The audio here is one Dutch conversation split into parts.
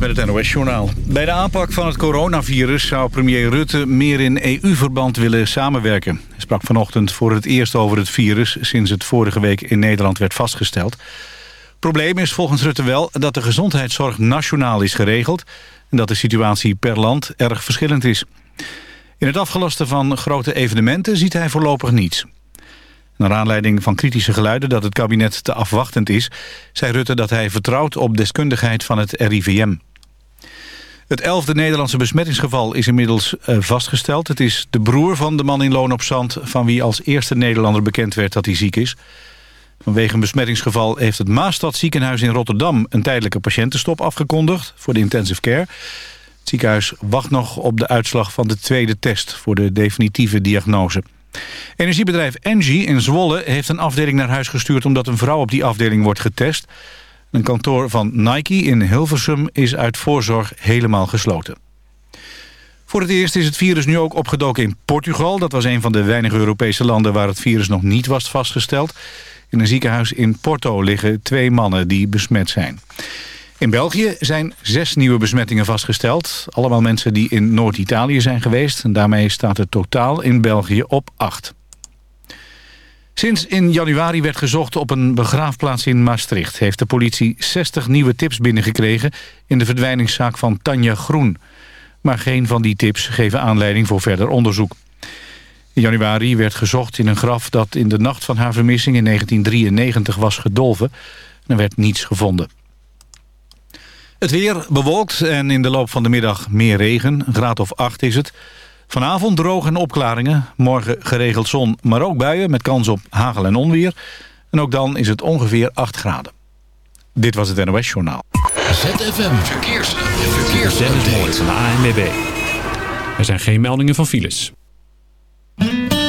Met het NOS-journaal. Bij de aanpak van het coronavirus zou premier Rutte meer in EU-verband willen samenwerken. Hij sprak vanochtend voor het eerst over het virus sinds het vorige week in Nederland werd vastgesteld. Probleem is volgens Rutte wel dat de gezondheidszorg nationaal is geregeld... en dat de situatie per land erg verschillend is. In het afgelasten van grote evenementen ziet hij voorlopig niets. Naar aanleiding van kritische geluiden dat het kabinet te afwachtend is... zei Rutte dat hij vertrouwt op deskundigheid van het RIVM. Het elfde Nederlandse besmettingsgeval is inmiddels uh, vastgesteld. Het is de broer van de man in loon op zand... van wie als eerste Nederlander bekend werd dat hij ziek is. Vanwege een besmettingsgeval heeft het Maastad ziekenhuis in Rotterdam... een tijdelijke patiëntenstop afgekondigd voor de intensive care. Het ziekenhuis wacht nog op de uitslag van de tweede test... voor de definitieve diagnose. Energiebedrijf Engie in Zwolle heeft een afdeling naar huis gestuurd... omdat een vrouw op die afdeling wordt getest. Een kantoor van Nike in Hilversum is uit voorzorg helemaal gesloten. Voor het eerst is het virus nu ook opgedoken in Portugal. Dat was een van de weinige Europese landen waar het virus nog niet was vastgesteld. In een ziekenhuis in Porto liggen twee mannen die besmet zijn. In België zijn zes nieuwe besmettingen vastgesteld. Allemaal mensen die in Noord-Italië zijn geweest. En daarmee staat het totaal in België op acht. Sinds in januari werd gezocht op een begraafplaats in Maastricht... heeft de politie 60 nieuwe tips binnengekregen... in de verdwijningszaak van Tanja Groen. Maar geen van die tips geven aanleiding voor verder onderzoek. In januari werd gezocht in een graf dat in de nacht van haar vermissing... in 1993 was gedolven. Er werd niets gevonden. Het weer bewolkt en in de loop van de middag meer regen. Een graad of 8 is het. Vanavond droog en opklaringen. Morgen geregeld zon, maar ook buien met kans op hagel en onweer. En ook dan is het ongeveer 8 graden. Dit was het NOS Journaal. ZFM Verkeers. Verkeers. ANWB. Er zijn geen meldingen van files.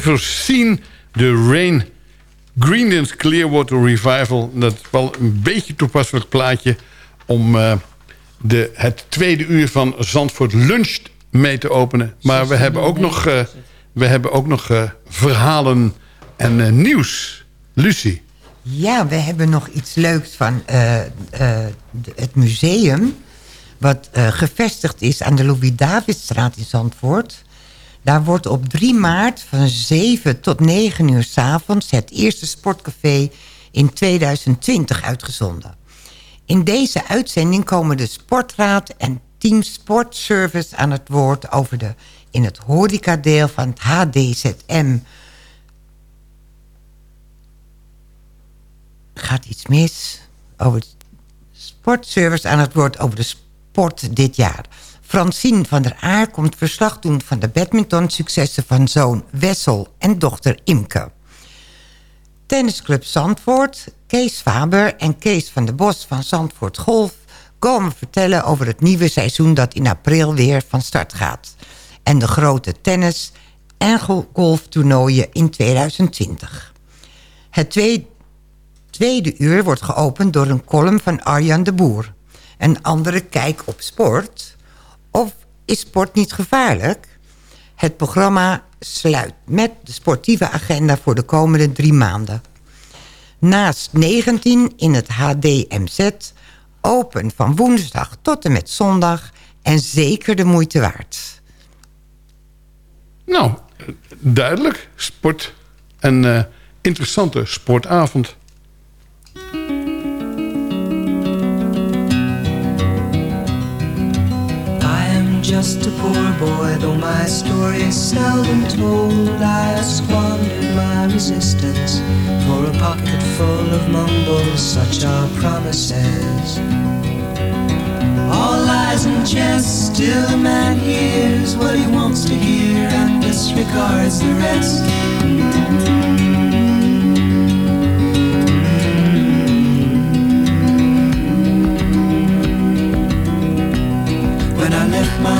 Ever Seen the Rain? Greenland's Clearwater Revival. Dat is wel een beetje toepasselijk plaatje... om eh, de, het tweede uur van Zandvoort Lunch mee te openen. Maar we hebben ook nog, eh, we hebben ook nog eh, verhalen en nieuws. Lucie. Ja, we hebben nog iets leuks van de- het museum... wat gevestigd is aan de Louis-Davidstraat in Zandvoort. Daar wordt op 3 maart van 7 tot 9 uur s avonds... het eerste sportcafé in 2020 uitgezonden. In deze uitzending komen de Sportraad en Team Sportservice aan het woord... over de in het horecadeel van het HDZM gaat iets mis. Over de sportservice aan het woord over de sport dit jaar. Francine van der Aar komt verslag doen van de badmintonsuccessen van zoon Wessel en dochter Imke. Tennisclub Zandvoort, Kees Faber en Kees van der Bos van Zandvoort Golf... komen vertellen over het nieuwe seizoen dat in april weer van start gaat. En de grote tennis- en golftoernooien in 2020. Het tweede uur wordt geopend door een column van Arjan de Boer. Een andere kijk op sport. Of is sport niet gevaarlijk? Het programma sluit met de sportieve agenda voor de komende drie maanden. Naast 19 in het HDMZ, open van woensdag tot en met zondag... en zeker de moeite waard. Nou, duidelijk. Sport. Een eh, interessante sportavond. Just a poor boy, though my story is seldom told. I squandered my resistance for a pocket full of mumbles, such are promises. All lies and jest, still a man hears what he wants to hear and disregards the rest. When I left my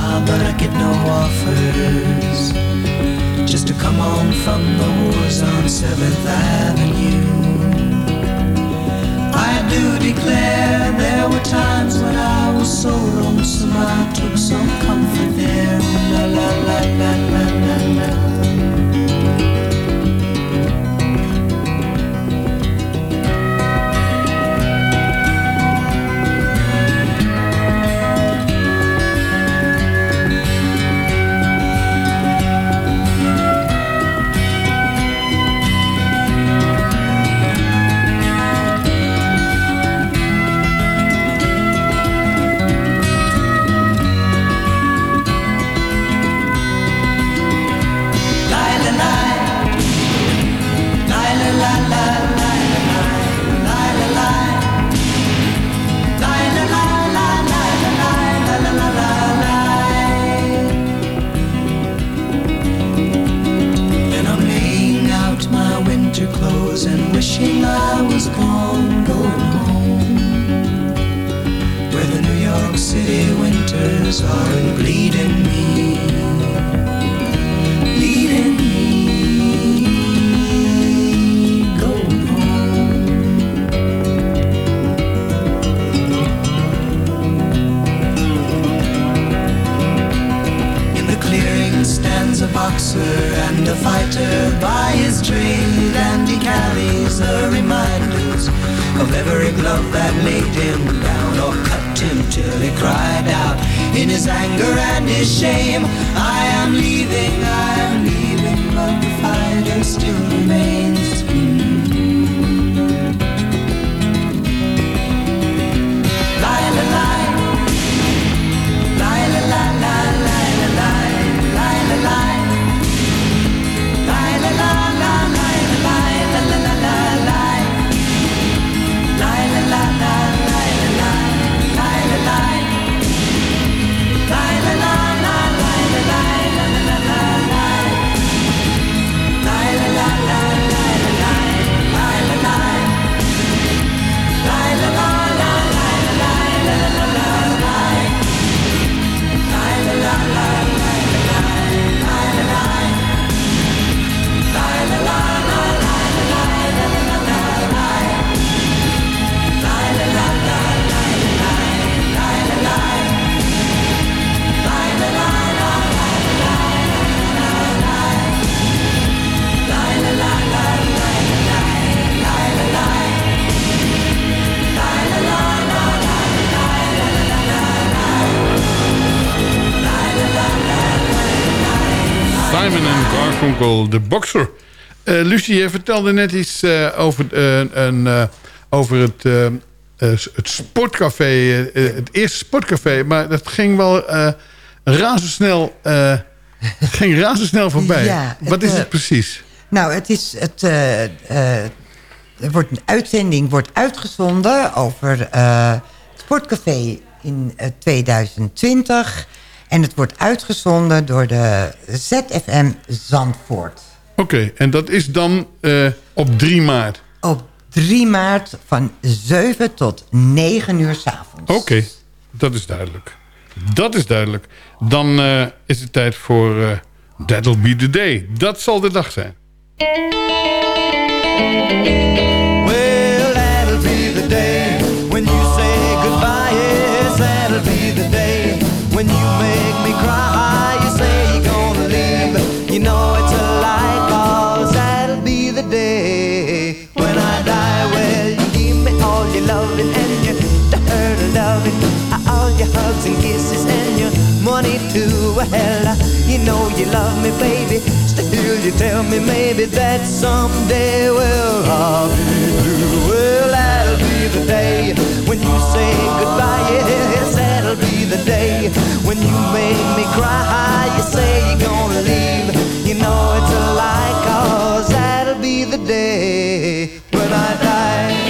cámara que laid him down or cut him till he cried out in his anger and his shame. I am leaving, I am leaving but the fighter still remains. Simon en Garfunkel, de boxer. Eh Lucie, je vertelde net iets eh, over, eh, een, over het, het sportcafé. het eerste sportcafé. Maar dat ging wel razendsnel, ging razendsnel voorbij. Ja, Wat is het precies? Nou, het is het. er wordt een uitzending wordt uitgezonden over het Sportcafé in eh, 2020. En het wordt uitgezonden door de ZFM Zandvoort. Oké, en dat is dan eh, op 3 maart. Op 3 maart van 7 tot 9 uur s'avonds. Oké, dat is duidelijk. Dat is duidelijk. Dan eh, is het tijd voor eh That'll Be The Day. Dat zal de dag zijn. Know it's a lie, cause that'll be the day when I die. Well, you give me all your loving and your dirty loving, uh, all your hugs and kisses and your money too. Well, uh, you know you love me, baby. Still, you tell me maybe that someday, well, be blue. Well, that'll be the day when you say goodbye. Yes, that'll be the day when you make me cry. You say you're gonna leave. You know it's a lie, cause that'll be the day when I die.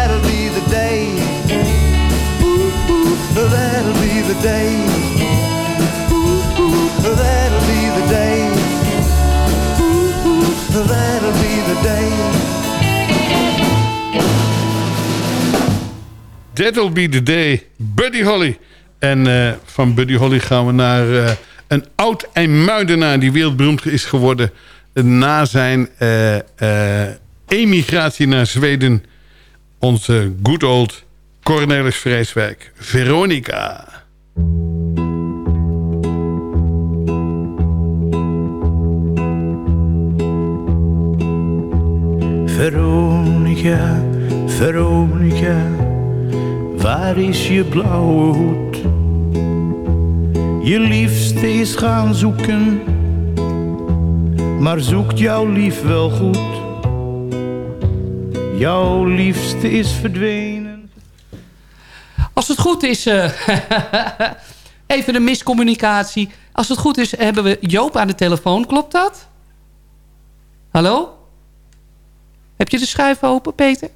That'll be the day. Buddy Holly. En eh, van Buddy Holly gaan we naar eh, een oud IJmuidenaar... die wereldberoemd is geworden na zijn eh, emigratie naar Zweden. Onze good old Cornelis Vreeswijk. Veronica. Veronica, Veronica, waar is je blauwe hoed? Je liefste is gaan zoeken, maar zoekt jouw lief wel goed? Jouw liefste is verdwenen. Als het goed is... eh, even een miscommunicatie. Als het goed is, hebben we Joop aan de telefoon. Klopt dat? Hallo? Heb je de schuif open, Peter?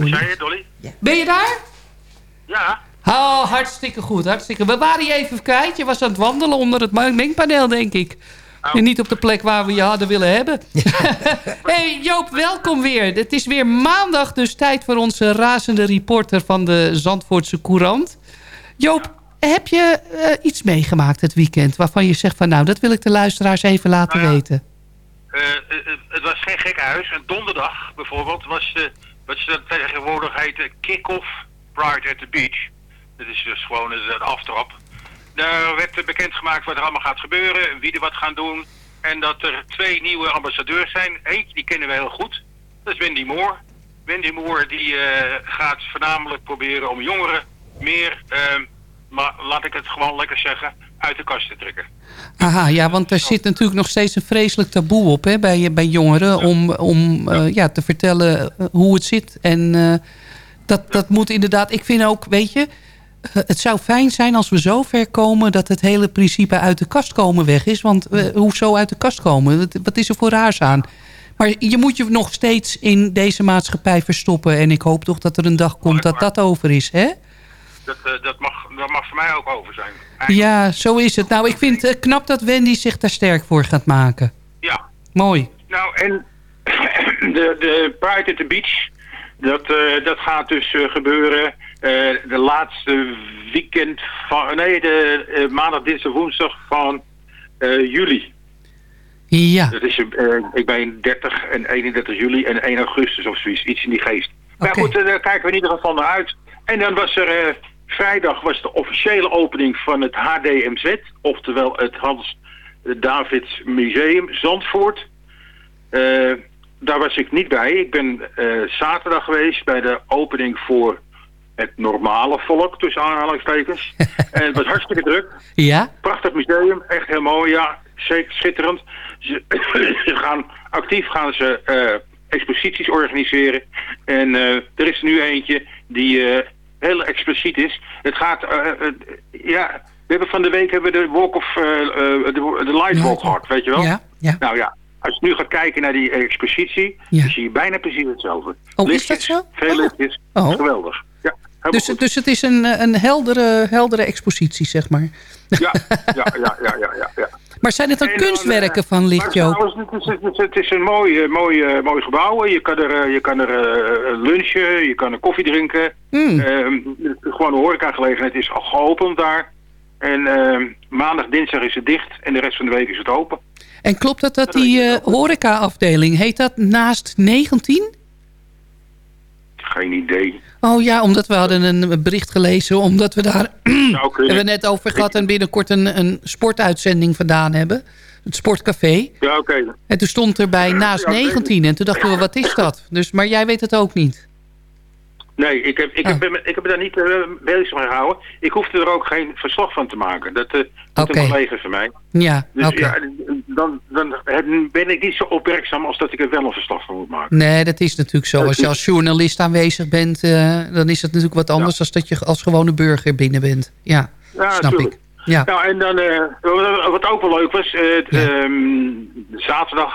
Wat zei je, Dolly? Ben je daar? Ja. Oh, hartstikke goed, hartstikke. We waren je even kwijt. Je was aan het wandelen onder het mengpaneel, denk ik. En niet op de plek waar we je hadden willen hebben. hey Joop, welkom weer. Het is weer maandag, dus tijd voor onze razende reporter van de Zandvoortse Courant. Joop, heb je eh, iets meegemaakt het weekend waarvan je zegt van nou, dat wil ik de luisteraars even laten weten? Eh, eh, het was geen gek huis. En donderdag bijvoorbeeld was wat ze tegenwoordig heet eh, kick-off Pride at the Beach. Dat is dus gewoon een aftrap. Daar werd bekendgemaakt wat er allemaal gaat gebeuren, wie er wat gaan doen. En dat er twee nieuwe ambassadeurs zijn. Eentje, die kennen we heel goed. Dat is Wendy Moore. Wendy Moore die eh, gaat voornamelijk proberen om jongeren meer, eh, maar laat ik het gewoon lekker zeggen, uit de kast te trekken. Aha, ja, want er zit natuurlijk nog steeds een vreselijk taboe op hè, bij, bij jongeren... om, om eh, ja, te vertellen eh, hoe het zit. En eh, dat, dat moet inderdaad... Ik vind ook, weet je... eh, het zou fijn zijn als we zo ver komen... dat het hele principe uit de kast komen weg is. Want eh, hoezo uit de kast komen? Wat, wat is er voor raars aan? Maar je moet je nog steeds in deze maatschappij verstoppen. En ik hoop toch dat er een dag komt dat dat over is, hè? Dat, eh, dat, mag, dat mag voor mij ook over zijn. Ja, zo is het. Nou, ik vind het knap dat Wendy zich daar sterk voor gaat maken. Ja. Mooi. Nou, en de, de Pride at the Beach, dat, eh, dat gaat dus eh, gebeuren de laatste weekend van, nee, de maandag, dinsdag, woensdag van juli. Ja. Dat is, ik ben 30 en 31 juli en 1 augustus of zoiets, iets in die geest. Maar goed, daar kijken we in ieder geval naar uit. En dan was er vrijdag was de officiële opening van het HDMZ, oftewel het Hans Davids Museum Zandvoort. Eh, daar was ik niet bij. Ik ben eh, zaterdag geweest bij de opening voor het normale volk, tussen aanhalingstekens. en het was hartstikke druk. Ja? Prachtig museum, echt heel mooi, ja. Zeker schitterend. Ze, ze gaan actief gaan ze eh, exposities organiseren. En er is nu eentje die heel expliciet is. Het gaat, eh, eh, ja, we hebben van de week hebben we de Walk of, eh, eh, de, de Light Walk gehad, weet je wel? Ja, ja. Nou ja, als je nu gaat kijken naar die expositie, Ja. dan zie je bijna precies hetzelfde. Oh, is dat zo? Veel lichtjes, Oh. geweldig. Ja, Dus, goed. dus het is een, een heldere, heldere expositie, zeg maar. Ja, ja, ja, ja, ja, ja. Maar zijn het dan En dan, kunstwerken eh, van maar Licht, Joop? trouwens, Het is, het is- een mooi, eh, mooi, eh, mooi gebouw. Je kan er, je kan er lunchen, je kan er koffie drinken. Hmm. Ehm, gewoon een horecagelegenheid is al geopend daar. En ehm, maandag, dinsdag is het dicht en de rest van de week is het open. En klopt het dat die eh, horeca-afdeling, heet dat naast 19? Geen idee. Oh ja, omdat we hadden een bericht gelezen, omdat we daar... Zou hebben we net over gehad en binnenkort een, een sportuitzending vandaan hebben. Het Sportcafé. Ja, oké. En toen stond er bij naast Ja, oké. 19 en toen dachten we, wat is dat? Dus, maar jij weet het ook niet. Nee, ik heb, ik, Ah. heb, me- ik heb daar niet uh, bezig mee gehouden. Ik hoefde er ook geen verslag van te maken. Dat eh doet Oké. een collega van mij. Ja, Dus ja, dan, dan ben ik niet zo opmerkzaam als dat ik er wel een verslag van moet maken. Nee, dat is natuurlijk zo. Als je als journalist aanwezig bent, eh, dan is het natuurlijk wat anders dan dat je als gewone burger binnen bent. Ja, Ja, snap natuurlijk. ik. Ja. Nou, en dan, wat- ook wel leuk was, eh, ehm, zaterdag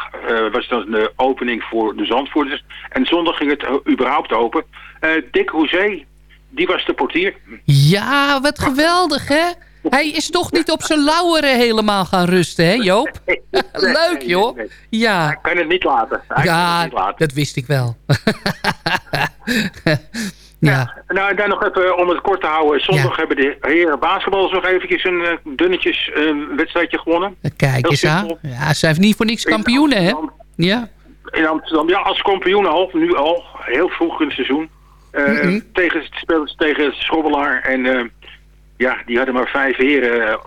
was dan de opening voor de Zandvoorters. En zondag ging het überhaupt open. Eh Dick Hoezee, die was de portier. Ja, wat geweldig, hè? Hij is toch niet op zijn lauweren helemaal gaan rusten, hè Joop? Leuk, joh. Ja. Hij kan het niet laten. Hij Ja, niet laten. dat wist ik wel. ja. Nou, en dan nog even om het kort te houden. Zondag hebben de heren basketballers nog eventjes een eh, dunnetjes eh, wedstrijdje gewonnen. Kijk eens aan. Ja, ze zijn niet voor niks kampioenen, hè? Ja. In Amsterdam, ja, als kampioen al, nu al, heel vroeg in het seizoen. Mhm. tegen, spelers tegen Schrobbelaar en eh, ja, die hadden maar vijf heren eh,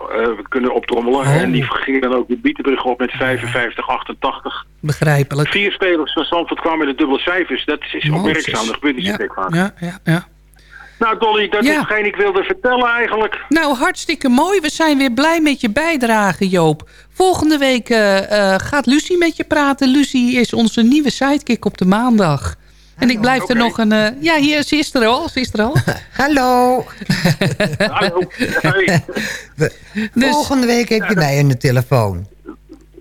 kunnen optrommelen. Oh. En die gingen dan ook de Bietenbrug op met 55, 88. Begrijpelijk. Vier spelers van Zandvoort kwamen met de dubbele cijfers. Dat is opmerkzaam, dat gebeurt niet zo vaak. Ja, ja, ja. Nou Dolly, dat Ja. is hetgeen ik wilde vertellen eigenlijk. Nou, hartstikke mooi. We zijn weer blij met je bijdrage, Joop. Volgende week gaat Lucie met je praten. Lucie is onze nieuwe sidekick op de maandag. En ik blijf er nog een... eh, ja, hier, ze is er al. Ze is er al. Hallo. Hallo. Hey, Dus- Volgende week heb je mij aan de telefoon.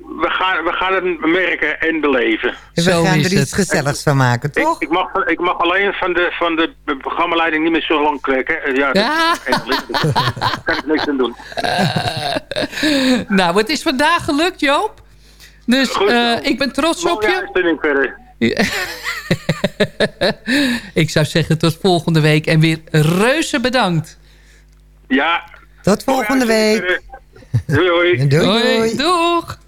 we, gaan, we gaan het merken en beleven. We Zo gaan er iets het. gezelligs van maken, toch? ik, mag, ik mag alleen van de, van de programmaleiding niet meer zo lang trekken. Eh, Ja, dat Ja. daar kan ik niks aan doen. nou, het is vandaag gelukt, Joop. Dus Goed eh, ik ben trots op Mooie je. ik zou zeggen tot volgende week. En weer reuze bedankt. Ja. Tot volgende mooie week. Doei, doei. Doei, Hoi, doei. doeg.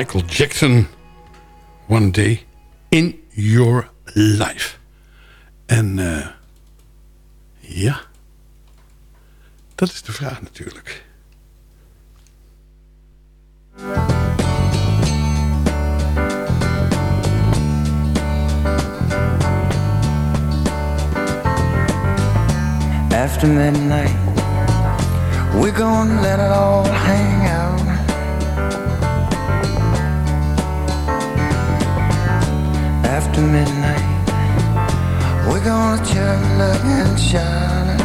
Michael Jackson. One Day in Your Life. En uh, ja, dat is de vraag natuurlijk. After midnight, we're gonna let it all hang After midnight, we're gonna chug, look, and shine.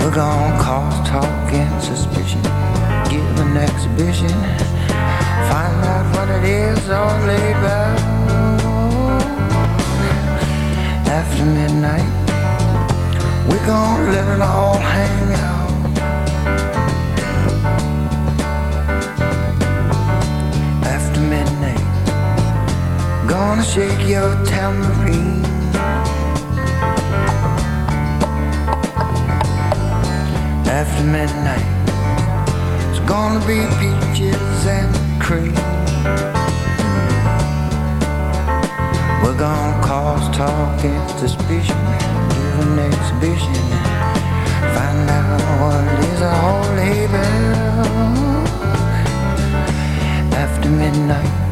We're gonna cause talk and suspicion, give an exhibition, find out what it is all about. After midnight, we're gonna let it all hang out. Gonna shake your tambourine. After midnight, it's gonna be peaches and cream. We're gonna cause talk and suspicion, do an exhibition, find out what a all about. After midnight,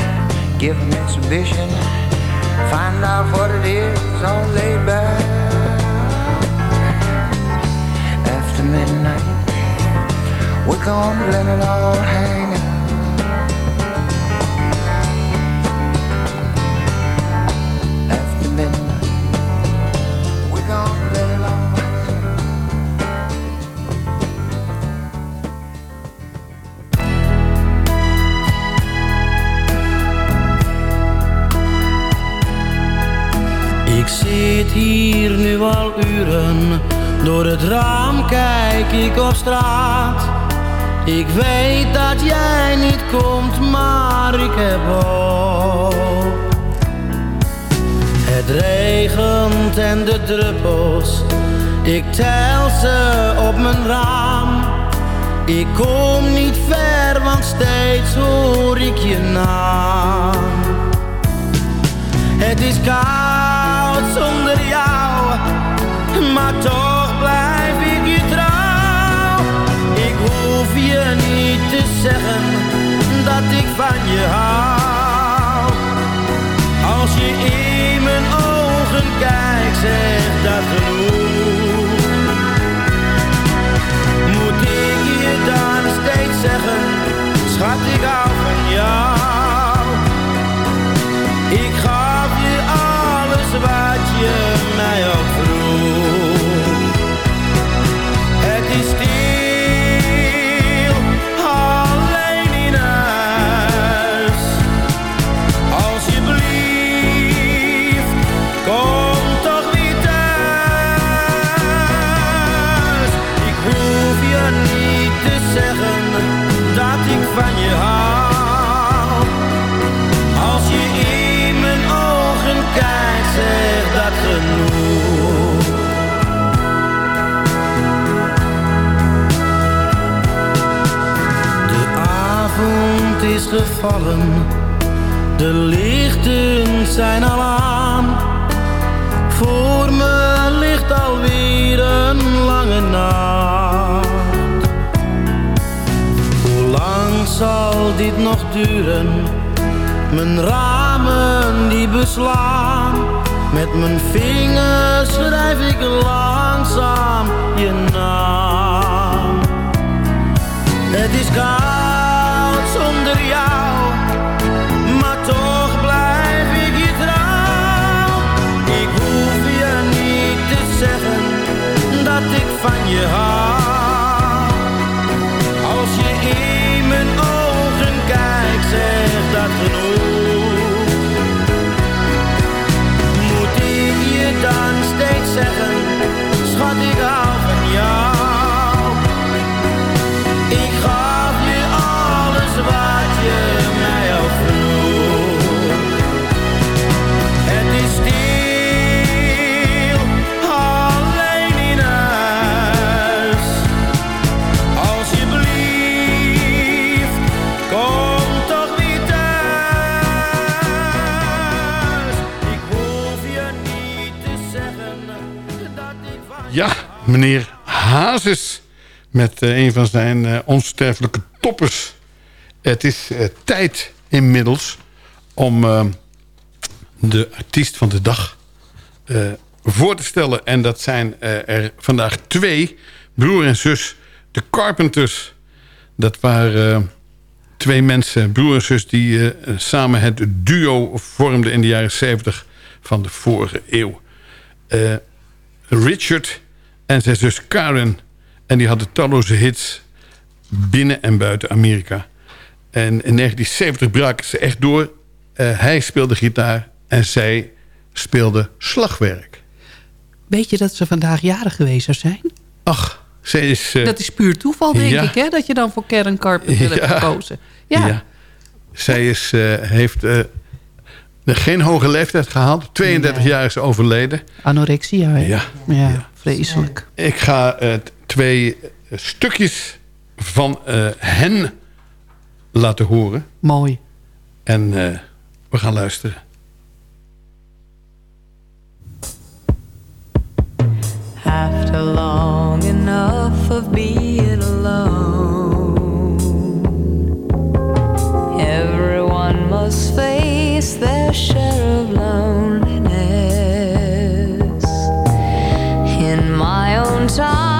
give an exhibition, find out what it is all laid back. After midnight, we're gonna let it all hang al uren, door het raam kijk ik op straat. Ik weet dat jij niet komt, maar ik heb hoop. Het regent en de druppels, ik tel ze op mijn raam. Ik kom niet ver, want steeds hoor ik je naam. Het is koud maar toch blijf ik je trouw. Ik hoef je niet te zeggen dat ik van je hou. Als je in mijn ogen kijkt, zegt dat genoeg. Moet ik je dan steeds zeggen, schat ik hou van jou. Ik gaf gevallen, de lichten zijn al aan. Voor me ligt alweer een lange nacht. Hoe lang zal dit nog duren? Mijn ramen die beslaan Met mijn vingers schrijf ik langzaam je naam Het is koud toch blijf ik je trouw. Ik hoef je niet te zeggen Dat ik van je hou. Als je in mijn ogen kijkt zegt dat genoeg. Moet ik je dan steeds zeggen Schat ik hou van jou meneer Hazes met eh, een van zijn eh, onsterfelijke toppers. Het is eh, tijd inmiddels om de artiest van de dag voor te stellen. En dat zijn er vandaag twee, broer en zus, de Carpenters. Dat waren twee mensen, broer en zus, die samen het duo vormden in de jaren 70 van de vorige eeuw. Richard en zijn zus Karen. En die hadden talloze hits binnen en buiten Amerika. En in 1970 braken ze echt door. Eh, hij speelde gitaar en zij speelde slagwerk. Weet je dat ze vandaag jarig geweest zou zijn? Ach, ze is... eh, dat is puur toeval, denk ja. ik, hè? Dat je dan voor Karen Carpenter hebt Ja. gekozen. Ja. Ja. Zij is, eh, heeft geen hoge leeftijd gehaald. 32 jaar is ze overleden. Anorexia, hè? Ja. Ja, vreselijk. Ik ga eh, twee eh, stukjes van eh, hen laten horen. Mooi. En eh, we gaan luisteren. After long enough of being alone, everyone must face their share of loneliness. Time,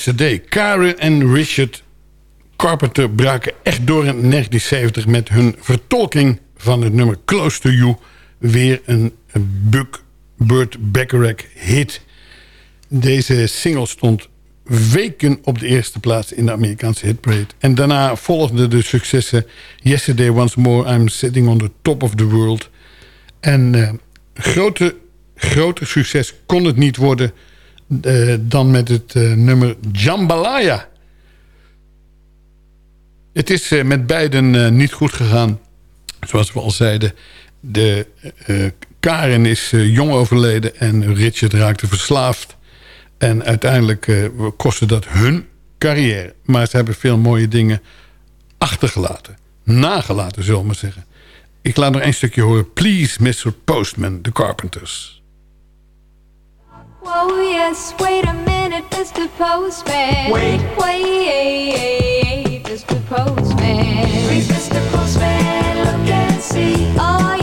Yesterday. Karen en Richard Carpenter braken echt door in 1970... met hun vertolking van het nummer Close to You. Weer een Buck Burt Bacharach hit. Deze single stond weken op de eerste plaats in de Amerikaanse hitparade. En daarna volgden de successen Yesterday Once More... I'm Sitting on the Top of the World. En eh, grote, groter succes kon het niet worden... eh, dan met het eh, nummer Jambalaya. Het is eh, met beiden niet goed gegaan. Zoals we al zeiden... De, Karen is jong overleden en Richard raakte verslaafd. En uiteindelijk kostte dat hun carrière. Maar ze hebben veel mooie dingen achtergelaten. Nagelaten, zullen we maar zeggen. Ik laat nog een stukje horen. Please, Mr. Postman, The Carpenters. Whoa, yes, wait a minute, Mr. Postman. Wait, wait, Mr. Postman. Please, Mr. Postman, look and see. Oh,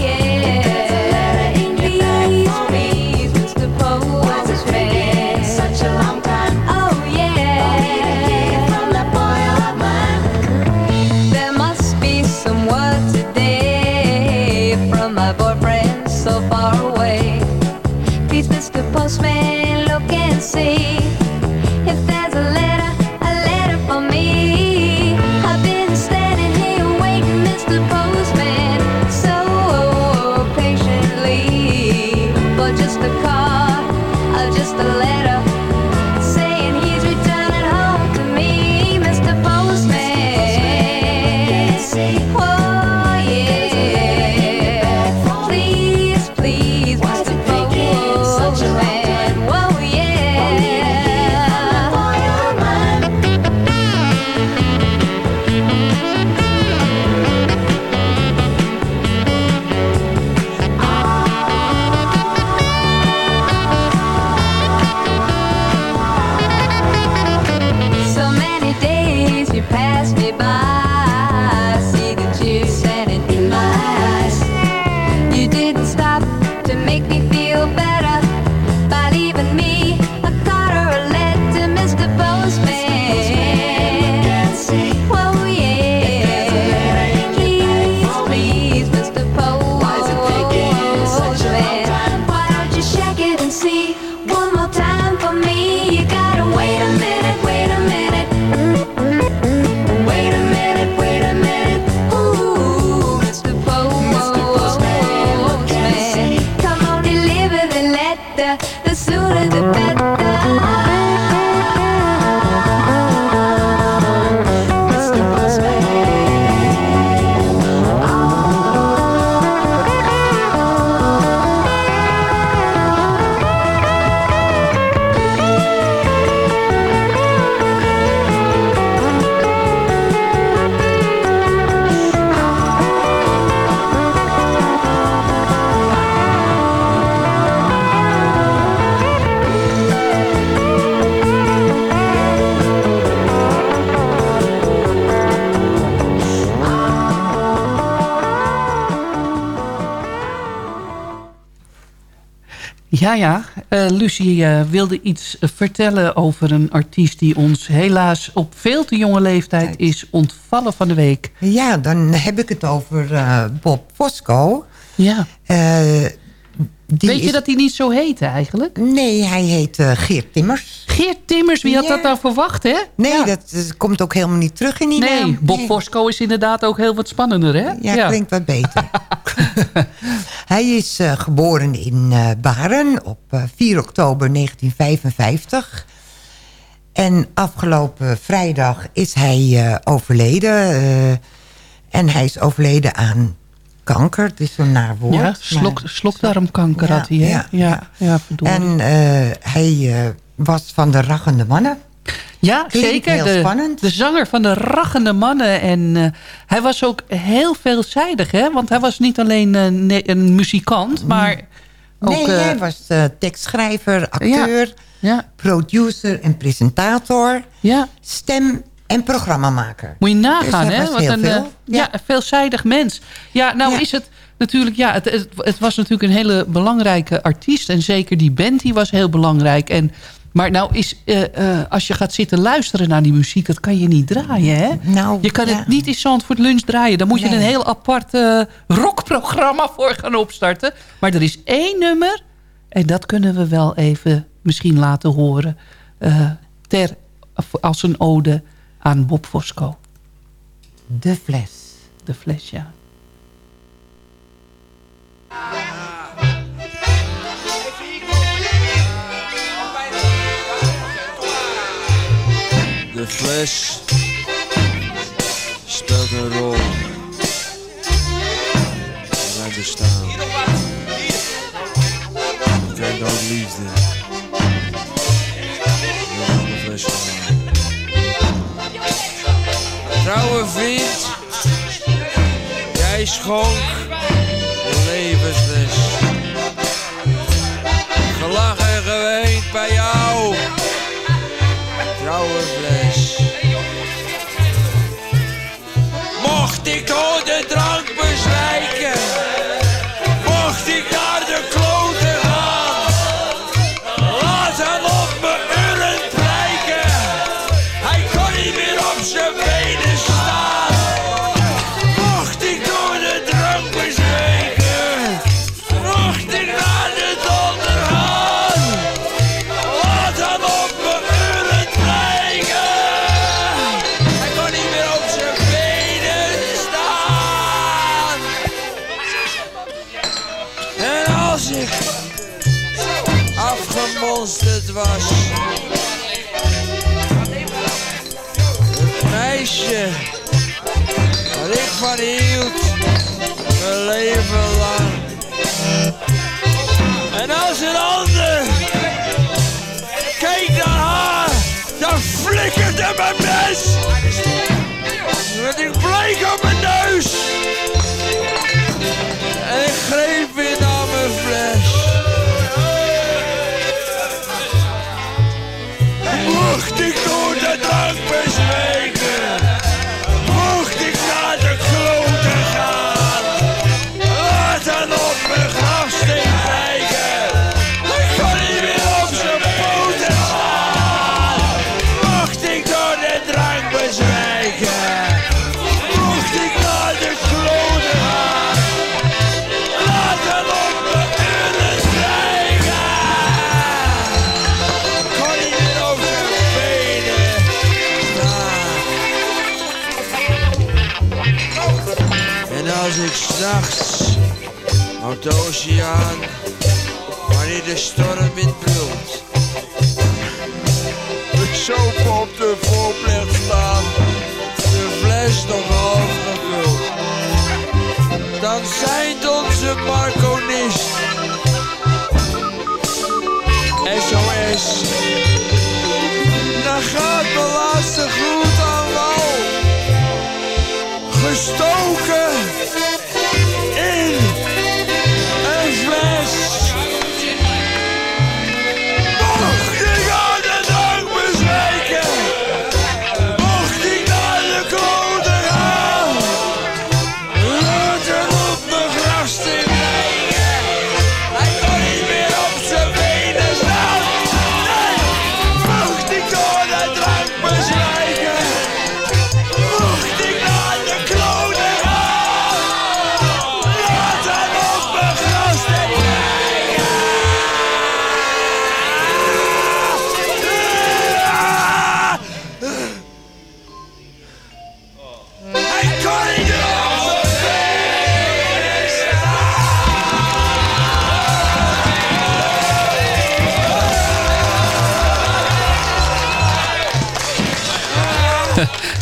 Ja, ja. Eh, Lucie eh, wilde iets vertellen over een artiest... die ons helaas op veel te jonge leeftijd is ontvallen van de week. Ja, dan heb ik het over eh, Bob Fosco. Ja. Die Weet je is- dat hij niet zo heette eigenlijk? Nee, hij heet eh, Geert Timmers. Geert Timmers, wie had Ja. dat nou verwacht, hè? Nee, dat komt ook helemaal niet terug in die Nee, naam. Bob Nee. Fosco is inderdaad ook heel wat spannender, hè? Ja, klinkt wat beter. Hij is eh, geboren in eh, Baren op eh, 4 oktober 1955. En afgelopen vrijdag is hij overleden. en hij is overleden aan kanker. Het is zo'n naar woord. Ja, slok, slokdarmkanker had hij, ja, ja, ja. En eh, hij eh, was van de Rachende Mannen. Ja, Klinkt zeker. heel de, spannend. de zanger van de Rachende Mannen. En eh, hij was ook heel veelzijdig, hè? Want hij was niet alleen een muzikant, maar ook... nee, hij was tekstschrijver, acteur, ja. producer en presentator. Ja. Stem en programmamaker. Moet je nagaan, Dus hè? Wat een, veel. eh, ja. een veelzijdig mens. Ja, nou is het natuurlijk... Ja, het, het, het was natuurlijk een hele belangrijke artiest. En zeker die band die was heel belangrijk. En Maar nou is, eh, eh, als je gaat zitten luisteren naar die muziek... dat kan je niet draaien, hè? Nou, je kan ja. het niet in Zandvoort Lunch draaien. Dan moet je een heel apart eh, rockprogramma voor gaan opstarten. Maar er is één nummer... en dat kunnen we wel even misschien laten horen... ter, als een ode aan Bob Fosco. De fles. De fles, ja. De fles speelt een rol mijn bestaan. Ik kent ook liefde. Trouwe vriend, jij schonk levensles. Gelach en geweend bij jou trouwe fles. Mocht ik door mes. Met ik bleek op mijn neus. De oceaan wanneer de storm in brult.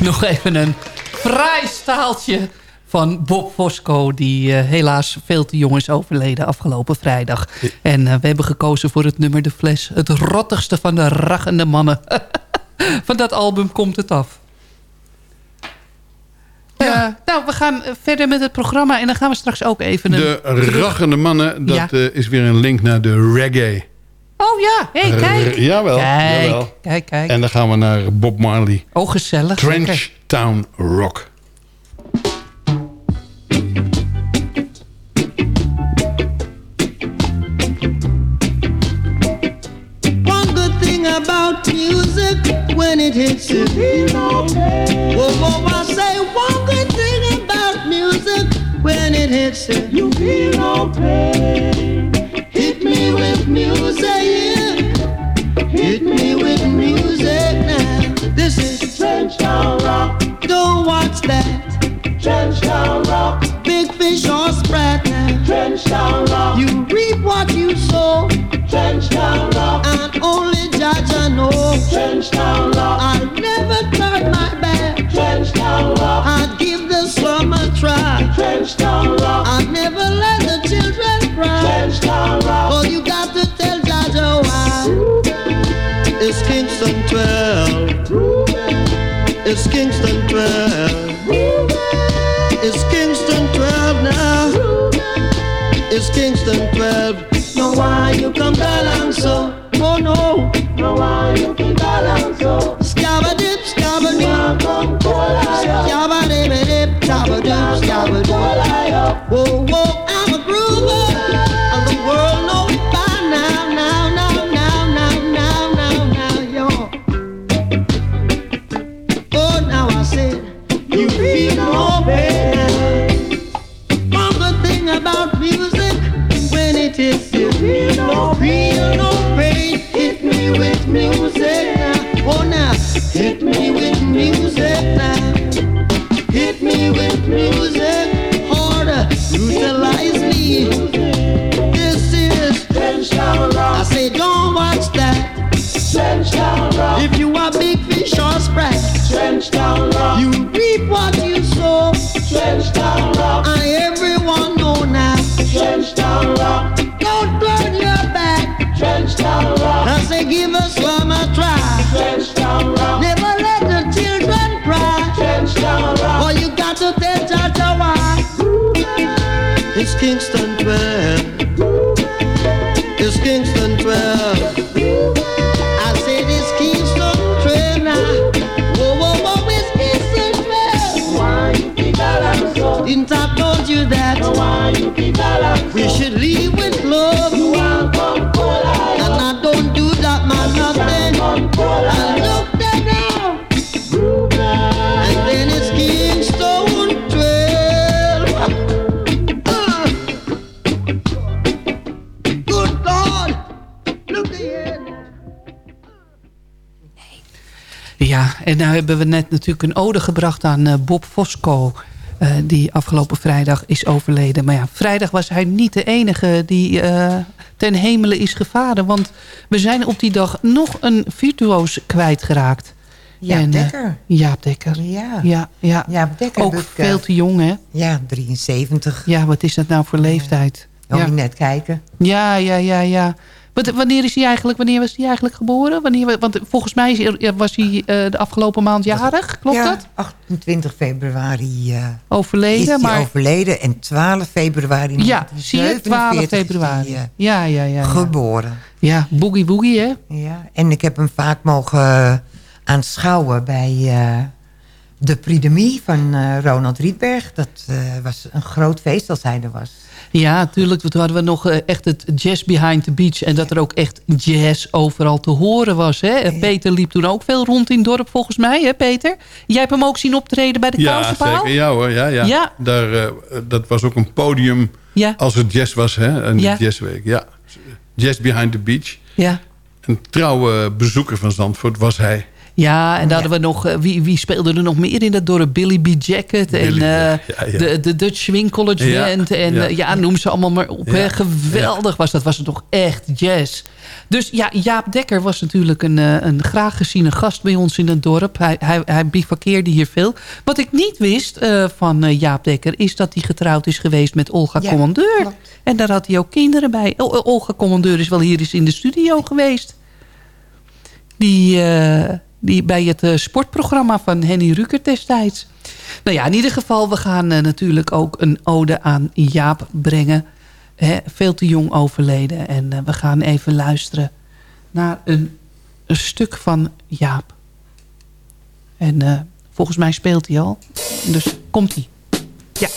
Nog even een fraai staaltje van Bob Fosco... die eh, helaas veel te jong is overleden afgelopen vrijdag. En eh, we hebben gekozen voor het nummer De Fles. Het rottigste van de raggende mannen. van dat album komt het af. Ja. nou, we gaan eh, verder met het programma... en dan gaan we straks ook even... Een De raggende mannen, dat Ja. eh, is weer een link naar de reggae. Oh ja, hé, hey, kijk. R- jawel, kijk, jawel. kijk, kijk. En dan gaan we naar Bob Marley. Oh, gezellig. Trench. Town Rock. One good thing about when it hits you. Whoa, whoa, I say one good thing about music when it hits you. You feel no You reap what you sow. And only Jaja knows. Kingston en nou hebben we net natuurlijk een ode gebracht aan eh, Bob Fosco. eh, die afgelopen vrijdag is overleden. Maar ja, vrijdag was hij niet de enige die eh, ten hemele is gevaren. Want we zijn op die dag nog een virtuoos kwijtgeraakt. Jaap En, Dekker. Jaap Dekker. Ja. Ja, ja. Jaap Dekker. Ook veel te jong, hè? Ja, 73. Ja, wat is dat nou voor leeftijd? Moet ja. je net kijken. Ja, ja, ja, ja. Wat, wanneer, is hij eigenlijk, wanneer was hij eigenlijk geboren? Wanneer, want volgens mij was hij eh, de afgelopen maand jarig, klopt ja, dat? 28 februari eh, Overleden, is maar... overleden. En 12 februari Ja, zie je? 12 1947 is hij, februari. eh, Ja, ja, ja. ja. geboren. Ja, boogie boogie, hè? Ja, en ik heb hem vaak mogen aanschouwen bij de Pridemie van eh, Ronald Rietberg. Dat eh, was een groot feest als hij er was. Ja, natuurlijk. Toen hadden we nog eh, echt het Jazz Behind the Beach. En dat er ook echt jazz overal te horen was. Hè? En Peter liep toen ook veel rond in het dorp, volgens mij, hè Peter? Jij hebt hem ook zien optreden bij de Ja, Kousenpaal? zeker. Ja hoor, ja, ja. Ja. Daar, eh, dat was ook een podium Ja. als het jazz was, hè? En Ja. de jazzweek, ja. Jazz Behind the Beach. Ja. Een trouwe bezoeker van Zandvoort was hij. Ja, en daar hadden we nog... eh, wie, wie speelde er nog meer in dat dorp? Billy B. Jacket en Billy eh, Ja, ja. De, de Dutch Swing College Ja, Band. En ja. ja. noem ze allemaal maar op. Hè? Geweldig was dat. Was het toch echt jazz. Dus ja, Jaap Dekker was natuurlijk een, eh, een graag geziene gast bij ons in het dorp. Hij, hij, hij bivakkeerde hier veel. Wat ik niet wist eh, van eh, Jaap Dekker... is dat hij getrouwd is geweest met Olga Ja, Commandeur. En daar had hij ook kinderen bij. O- Olga Commandeur is wel hier eens in de studio geweest. Die, eh, die bij het eh, sportprogramma van Henny Ruker destijds. Nou ja, in ieder geval, we gaan eh, natuurlijk ook een ode aan Jaap brengen. Veel te jong overleden. En eh, we gaan even luisteren naar een, een stuk van Jaap. En volgens mij speelt hij al. Dus komt hij. Ja.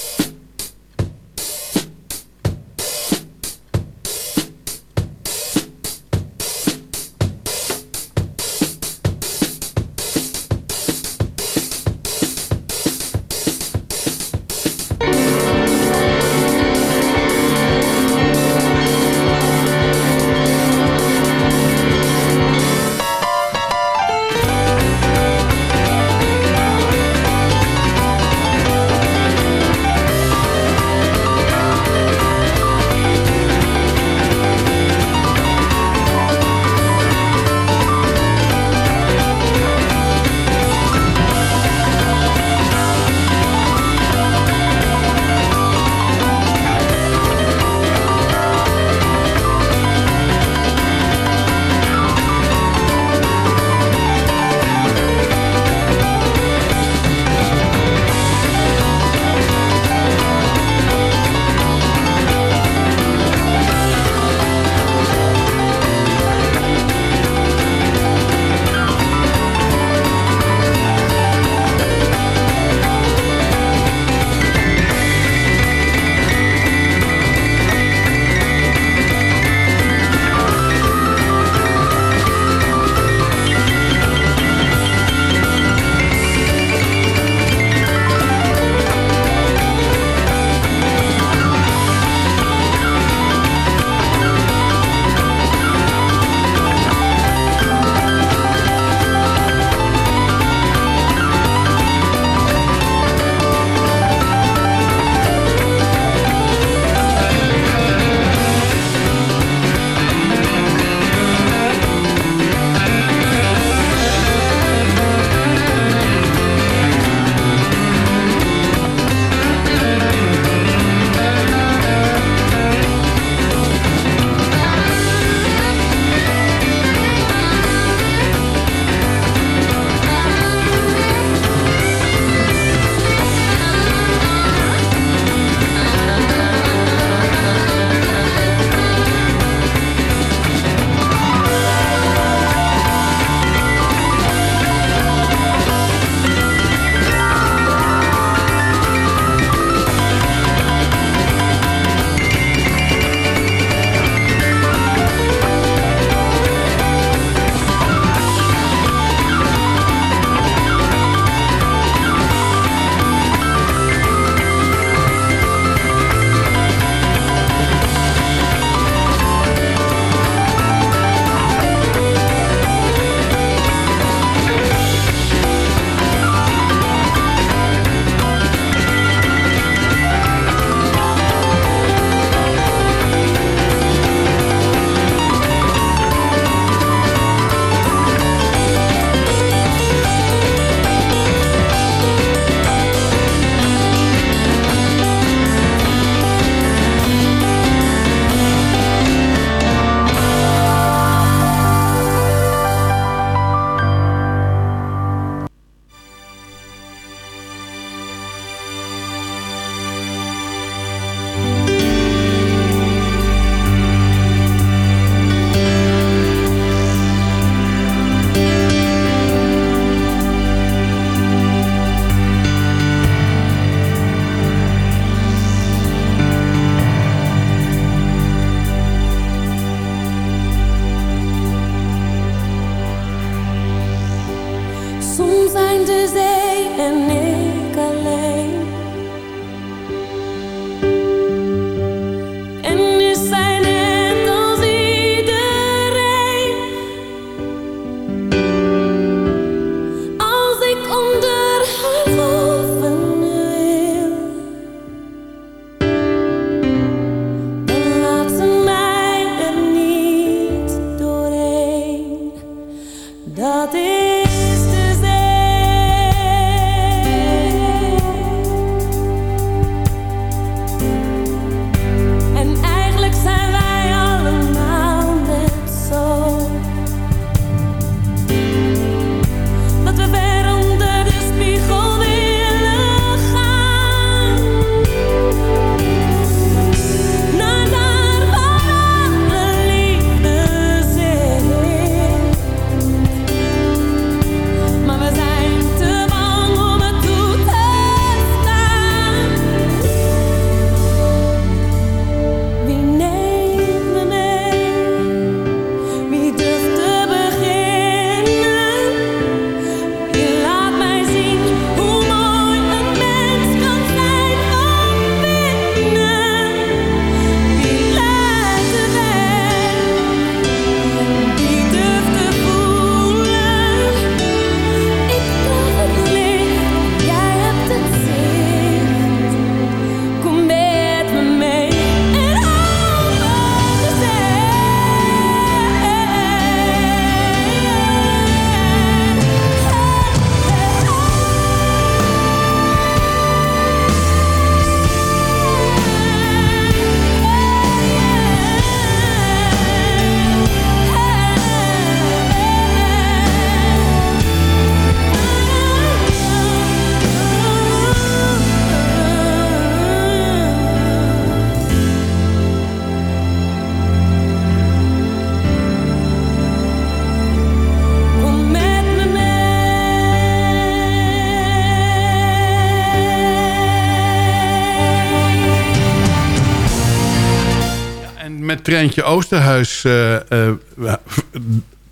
Met Treintje Oosterhuis, eh, eh,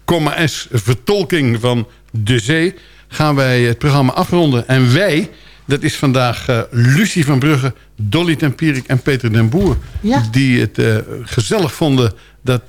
comma S, vertolking van De Zee... gaan wij het programma afronden. En wij, dat is vandaag eh, Lucie van Brugge, Dolly Tempierik en Peter den Boer... Ja. die het gezellig vonden dat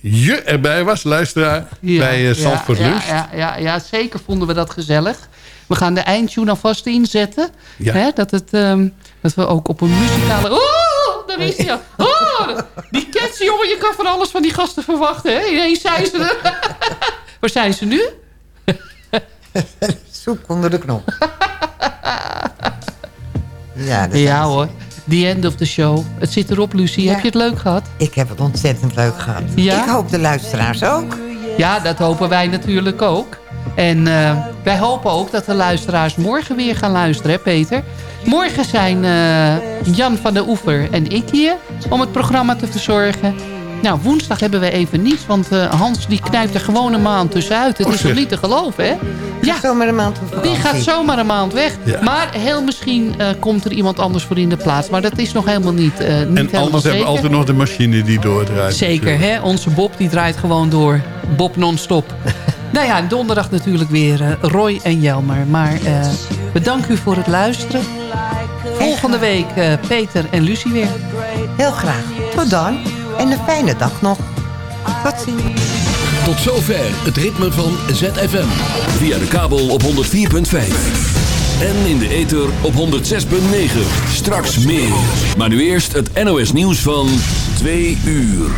je erbij was, luisteraar... bij uh, Zandvoort ja. Ja, ja, ja, zeker vonden we dat gezellig. We gaan de eindtune alvast inzetten. Ja. Hè, dat, het, ehm, dat we ook op een muzikale... Oh, daar is hij. Oh, die cats, jongen, je kan van alles van die gasten verwachten. Hè? Ineens zijn ze er. Waar zijn ze nu? Zoek onder de knop. ja, dat Ja hoor, the end of the show. Het zit erop, Lucie. Heb je het leuk gehad? Ik heb het ontzettend leuk gehad. Ja? Ik hoop de luisteraars ook. Ja, dat hopen wij natuurlijk ook. En eh, wij hopen ook dat de luisteraars morgen weer gaan luisteren, hè Peter? Morgen zijn eh, Jan van der Oever en ik hier om het programma te verzorgen. Nou, woensdag hebben we even niets, want eh, Hans die knijpt er gewoon een maand tussenuit. Het Oh, is toch zeg. niet te geloven, hè? Ja, zomaar een maand op Die gaat zomaar een maand weg. Ja. Maar heel misschien eh, komt er iemand anders voor in de plaats. Maar dat is nog helemaal niet, eh niet En helemaal anders hebben we altijd nog de machine die doordraait. Zeker, hè? onze Bob die draait gewoon door. Bob non-stop. nou ja, donderdag natuurlijk weer eh, Roy en Jelmer. Maar eh bedankt u voor het luisteren. Volgende week eh, Peter en Lucie weer. Heel graag. Tot dan. En een fijne dag nog. Tot ziens. Tot zover het ritme van ZFM. Via de kabel op 104.5. En in de ether op 106.9. Straks meer. Maar nu eerst het NOS nieuws van 2 uur.